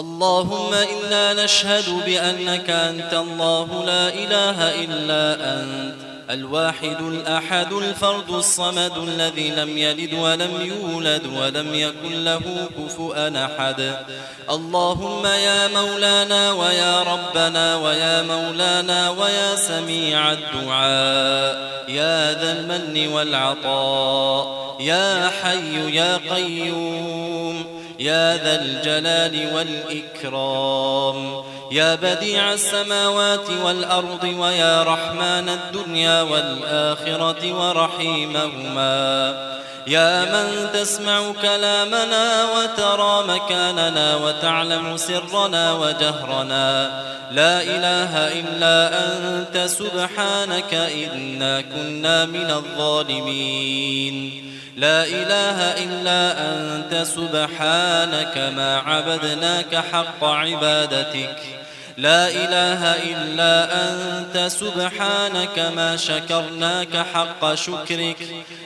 اللهم إنا نشهد بأنك أنت الله لا إله إلا أنت الواحد الأحد الفرد الصمد الذي لم يلد ولم يولد ولم يكن له كفؤا أحد. اللهم يا مولانا ويا ربنا ويا مولانا ويا سميع الدعاء يا ذا المن والعطاء يا حي يا قيوم. يا ذا الجلال والإكرام. يا بديع السماوات والأرض ويا رحمن الدنيا والآخرة ورحيمهما. يا من تسمع كلامنا وترى مكاننا وتعلم سرنا وجهرنا. لا إله إلا أنت سبحانك إنا كنا من الظالمين. لا إله إلا أنت سبحانك ما عبدناك حق عبادتك. لا إله إلا أنت سبحانك ما شكرناك حق شكرك.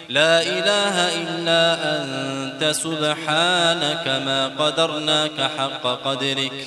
لا إله إلا أنت سبحانك ما قدرناك حق قدرك.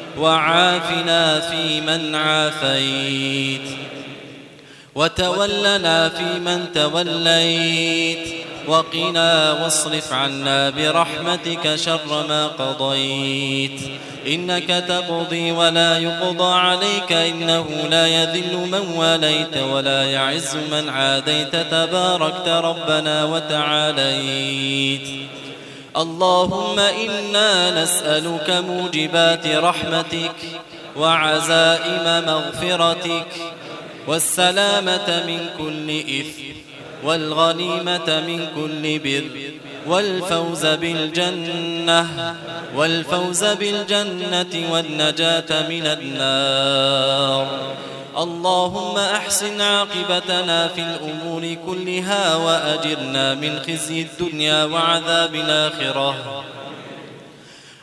وعافنا فيمن عافيت. وتولنا فيمن توليت. وقنا واصرف عنا برحمتك شر ما قضيت. إنك تقضي ولا يقضى عليك. إنه لا يذل من واليت ولا يعز من عاديت. تباركت ربنا وتعاليت. اللهم إنا نسألك موجبات رحمتك وعزائم مغفرتك والسلامة من كل إثم والغنيمة من كل بر والفوز بالجنة والفوز بالجنة والنجاة من النار اللهم أحسن عاقبتنا في الأمور كلها وأجرنا من خزي الدنيا وعذاب الآخرة.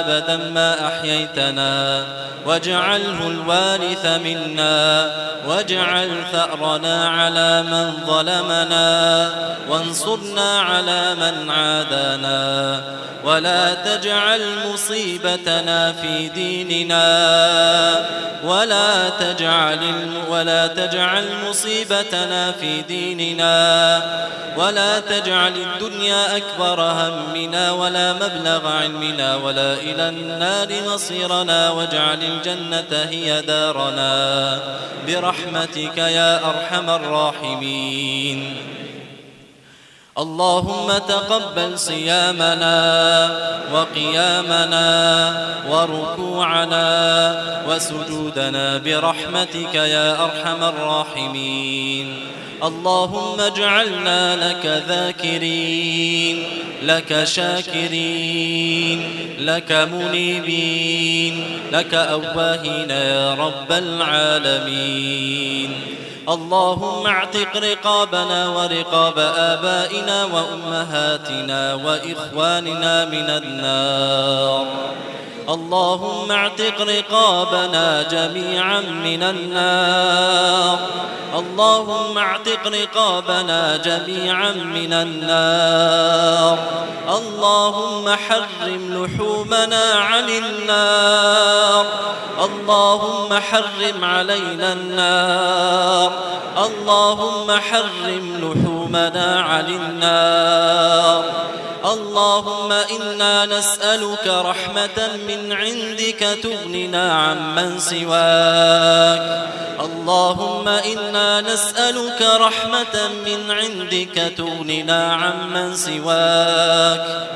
أبدا ما أحييتنا. واجعله الوارث منا. واجعل ثأرنا على من ظلمنا. وانصرنا على من عادانا. ولا تجعل مصيبتنا في ديننا. ولا تجعل ولا تجعل مصيبتنا في ديننا ولا تجعل الدنيا أكبر همنا ولا مبلغ علمنا ولا إلى النار مصيرنا واجعل الجنة هي دارنا. برحمتك يا أرحم الراحمين. اللهم تقبل صيامنا وقيامنا وركوعنا وسجودنا برحمتك يا أرحم الراحمين. اللهم اجعلنا لك ذاكرين لك شاكرين لك منيبين لك أواهين يا رب العالمين. اللهم اعتق رقابنا ورقاب آبائنا وأمهاتنا وإخواننا من النار. اللهم اعتق رقابنا جميعا من النار. اللهم اعتق رقابنا جميعا من النار. اللهم حرم لحومنا عن النار. اللهم حرم علينا النار. اللهم حرم لحومنا عن النار. اللهم إنا نسألك رحمة من من عندك تغننا عمن سواك. اللهم إنا نسألك رحمة من عندك تغننا عمن سواك.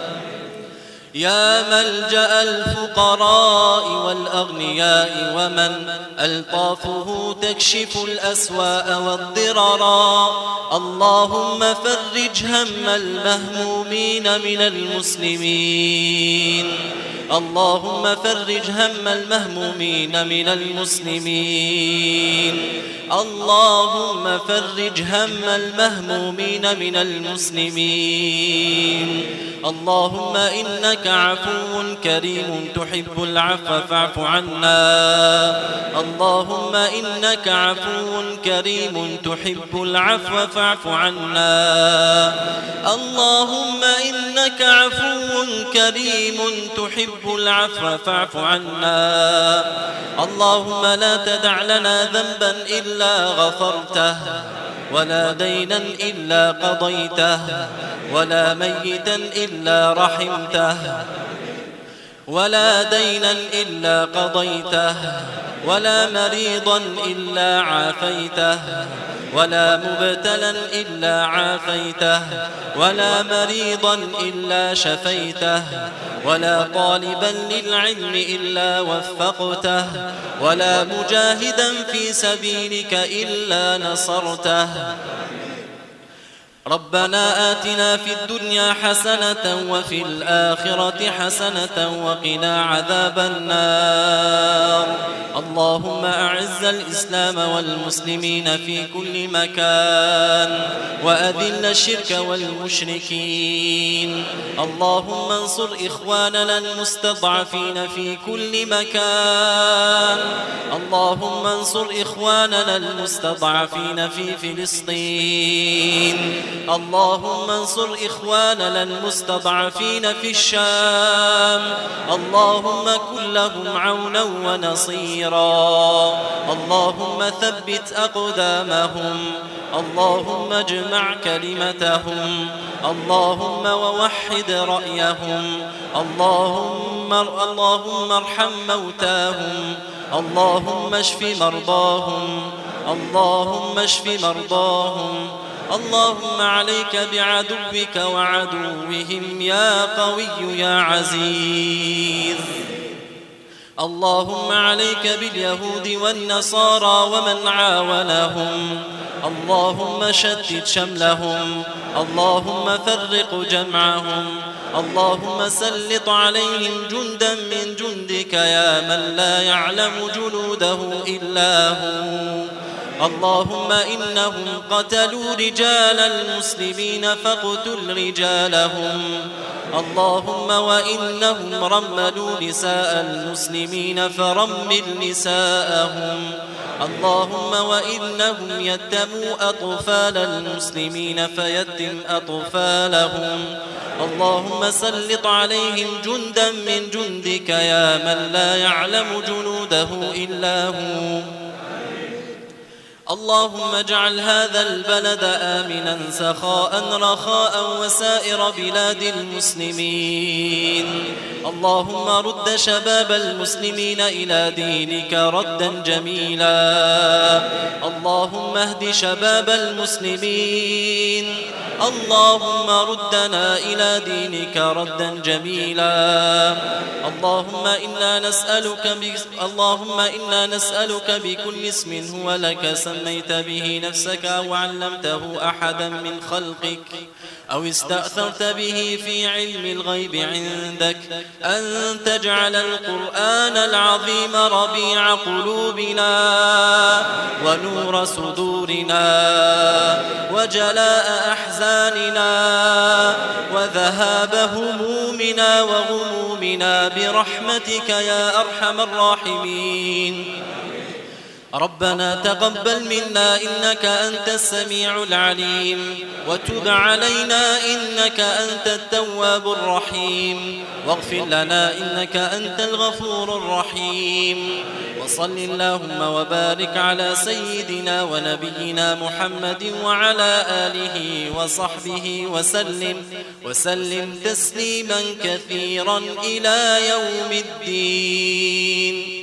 يا ملجأ الفقراء والأغنياء ومن ألطافه تكشف الأسواء والضررا اللهم فرج هم المهمومين من المسلمين. اللهم فرج هم المهمومين من المسلمين. اللهم فرج هم المهمومين من المسلمين. اللهم إنك عفو كريم تحب العفو فاعف عنا. اللهم إنك عفو كريم تحب العفو فاعف عنا. اللهم إنك عفو كريم تحب العفو فاعف عنا. اللهم لا تدع لنا ذنبا إلا غفرته. ولا دينا إلا قضيته ولا ميتا إلا رحمته ولا دينا إلا قضيته ولا مريضا إلا عافيته. ولا مبتلا إلا عافيته ولا مريضا إلا شفيته ولا طالبا للعلم إلا وفقته ولا مجاهدا في سبيلك إلا نصرته. ربنا آتنا في الدنيا حسنة وفي الآخرة حسنة وقنا عذاب النار. اللهم أعز الإسلام والمسلمين في كل مكان وأذل الشرك والمشركين. اللهم انصر إخواننا المستضعفين في كل مكان. اللهم انصر إخواننا المستضعفين في فلسطين. اللهم انصر إخواننا المستضعفين في الشام. اللهم كن لهم عونا ونصيرا. اللهم ثبت أقدامهم. اللهم اجمع كلمتهم. اللهم ووحد رأيهم. اللهم اللهم ارحم موتاهم. اللهم اشف مرضاهم. اللهم اشف مرضاهم. اللهم عليك بعدوك وعدوهم يا قوي يا عزيز. اللهم عليك باليهود والنصارى ومن عاونهم. اللهم شتت شملهم. اللهم فرق جمعهم. اللهم سلط عليهم جندا من جندك يا من لا يعلم جنوده إلا هو. اللهم إنهم قتلوا رجال المسلمين فاقتل رجالهم. اللهم وإنهم رملوا نساء المسلمين فرمل نساءهم. اللهم وإنهم يتموا أطفال المسلمين فيتم أطفالهم. اللهم سلط عليهم جندا من جندك يا من لا يعلم جنوده إلا هو. اللهم اجعل هذا البلد آمنا سخاء رخاء وسائر بلاد المسلمين. اللهم رد شباب المسلمين إلى دينك ردا جميلا. اللهم اهد شباب المسلمين. اللهم ردنا إلى دينك ردا جميلا. اللهم إنا نسألك اللهم إنا نسألك بكل اسم هو لك سميت به نفسك أو علمته أحدا من خلقك أو استأثرت به في علم الغيب عندك أن تجعل القرآن العظيم ربيع قلوبنا ونور صدورنا وجلاء أحزاننا وذهاب همومنا وغمومنا برحمتك يا أرحم الراحمين. ربنا تقبل منا إنك أنت السميع العليم وتب علينا إنك أنت التواب الرحيم واغفر لنا إنك أنت الغفور الرحيم وصل اللهم وبارك على سيدنا ونبينا محمد وعلى آله وصحبه وسلم وسلم تسليما كثيرا إلى يوم الدين